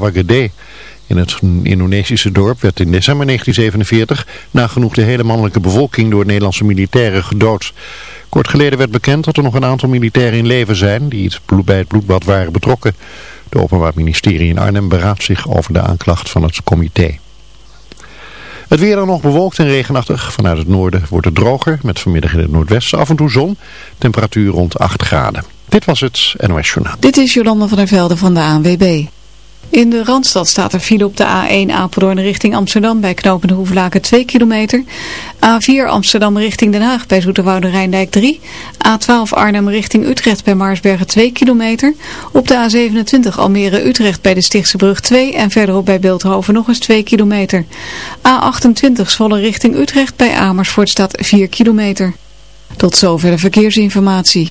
Gede. In het Indonesische dorp werd in december 1947 nagenoeg de hele mannelijke bevolking door Nederlandse militairen gedood. Kort geleden werd bekend dat er nog een aantal militairen in leven zijn die bij het bloedbad waren betrokken. De Openbaar Ministerie in Arnhem beraadt zich over de aanklacht van het comité. Het weer dan nog bewolkt en regenachtig. Vanuit het noorden wordt het droger, met vanmiddag in het noordwesten af en toe zon. Temperatuur rond 8 graden. Dit was het NOS Journaal. Dit is Jolanda van der Velde van de ANWB. In de Randstad staat er file op de A1 Apeldoorn richting Amsterdam bij knopende Hoeflaken 2 kilometer. A4 Amsterdam richting Den Haag bij Zoeterwoude Rijndijk 3. A12 Arnhem richting Utrecht bij Maarsbergen 2 kilometer. Op de A27 Almere Utrecht bij de Stichtse Brug 2 en verderop bij Beeldhoven nog eens 2 kilometer. A28 Zwolle richting Utrecht bij Amersfoort staat 4 kilometer. Tot zover de verkeersinformatie.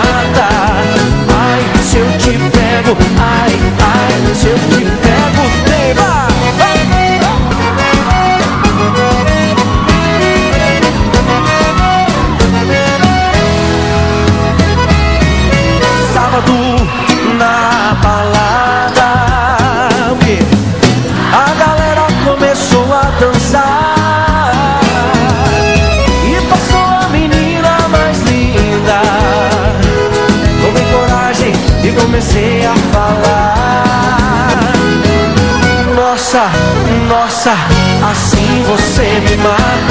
Assim você me mata.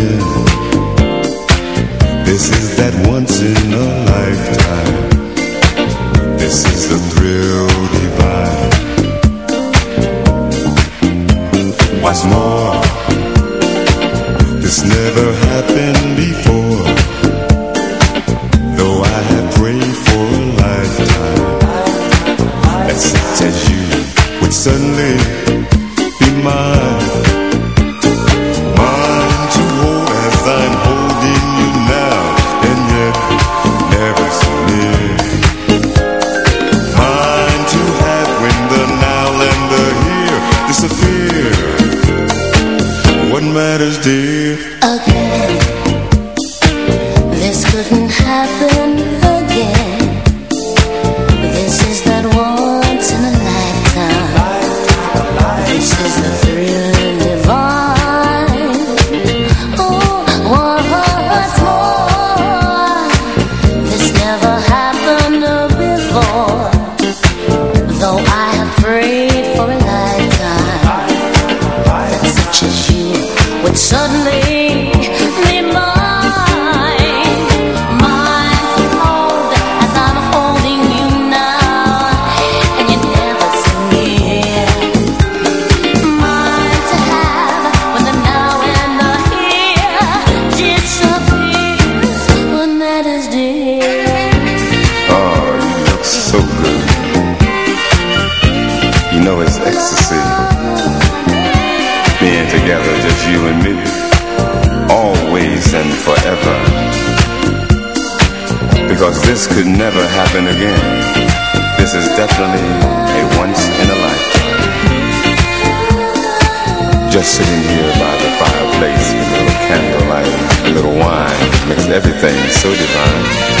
never happen again. This is definitely a once-in-a-life. Just sitting here by the fireplace a little candlelight, a little wine, makes everything so divine.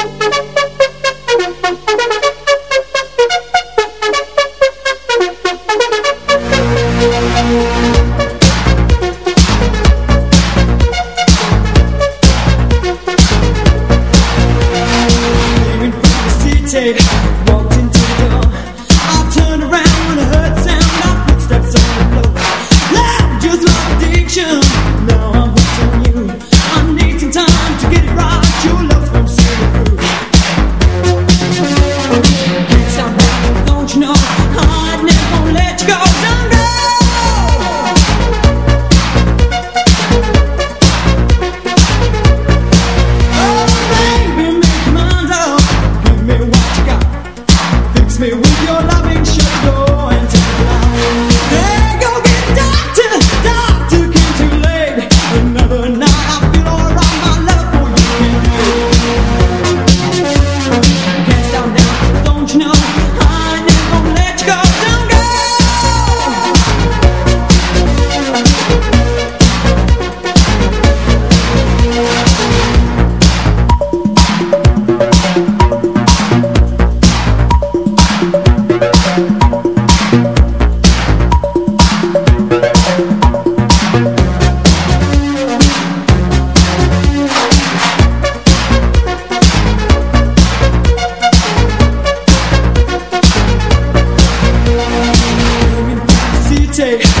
say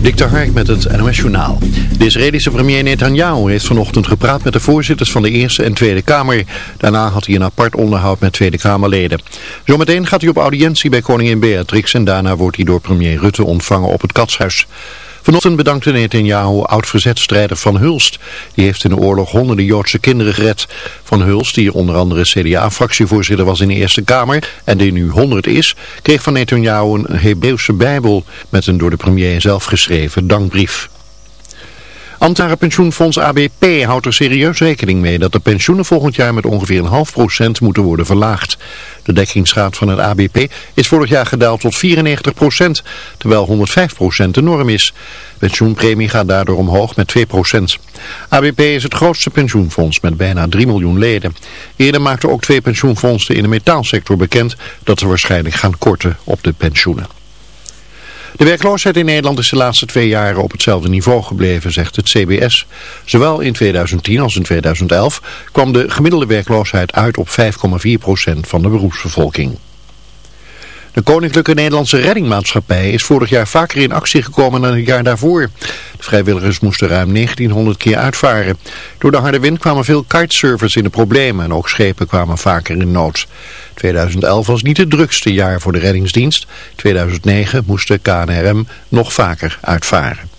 Dik Hark met het NOS Journaal. De Israëlische premier Netanyahu heeft vanochtend gepraat met de voorzitters van de Eerste en Tweede Kamer. Daarna had hij een apart onderhoud met Tweede Kamerleden. Zometeen gaat hij op audiëntie bij koningin Beatrix en daarna wordt hij door premier Rutte ontvangen op het Katshuis. Vanochtend bedankte Netanyahu oud-verzetstrijder Van Hulst. Die heeft in de oorlog honderden Joodse kinderen gered. Van Hulst, die onder andere CDA-fractievoorzitter was in de Eerste Kamer en die nu 100 is, kreeg van Netanyahu een Hebreeuwse Bijbel met een door de premier zelf geschreven dankbrief. Ambtenarenpensioenfonds ABP houdt er serieus rekening mee dat de pensioenen volgend jaar met ongeveer een half procent moeten worden verlaagd. De dekkingsgraad van het ABP is vorig jaar gedaald tot 94 procent, terwijl 105 procent de norm is. Pensioenpremie gaat daardoor omhoog met 2 procent. ABP is het grootste pensioenfonds met bijna 3 miljoen leden. Eerder maakten ook twee pensioenfondsen in de metaalsector bekend dat ze waarschijnlijk gaan korten op de pensioenen. De werkloosheid in Nederland is de laatste twee jaren op hetzelfde niveau gebleven, zegt het CBS. Zowel in 2010 als in 2011 kwam de gemiddelde werkloosheid uit op 5,4% van de beroepsbevolking. De Koninklijke Nederlandse Reddingmaatschappij is vorig jaar vaker in actie gekomen dan het jaar daarvoor. De vrijwilligers moesten ruim 1900 keer uitvaren. Door de harde wind kwamen veel kitesurfers in de problemen en ook schepen kwamen vaker in nood. 2011 was niet het drukste jaar voor de reddingsdienst. 2009 moest de KNRM nog vaker uitvaren.